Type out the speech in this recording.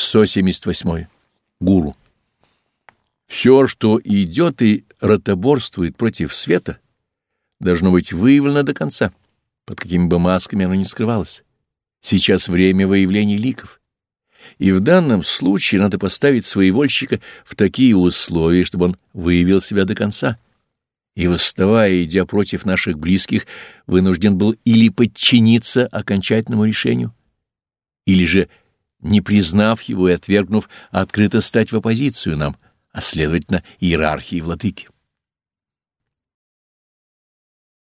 178. Гуру. Все, что идет и ротоборствует против света, должно быть выявлено до конца, под какими бы масками оно ни скрывалось. Сейчас время выявления ликов. И в данном случае надо поставить своевольщика в такие условия, чтобы он выявил себя до конца. И, восставая, идя против наших близких, вынужден был или подчиниться окончательному решению, или же, не признав его и отвергнув, открыто стать в оппозицию нам — а следовательно иерархии владыки.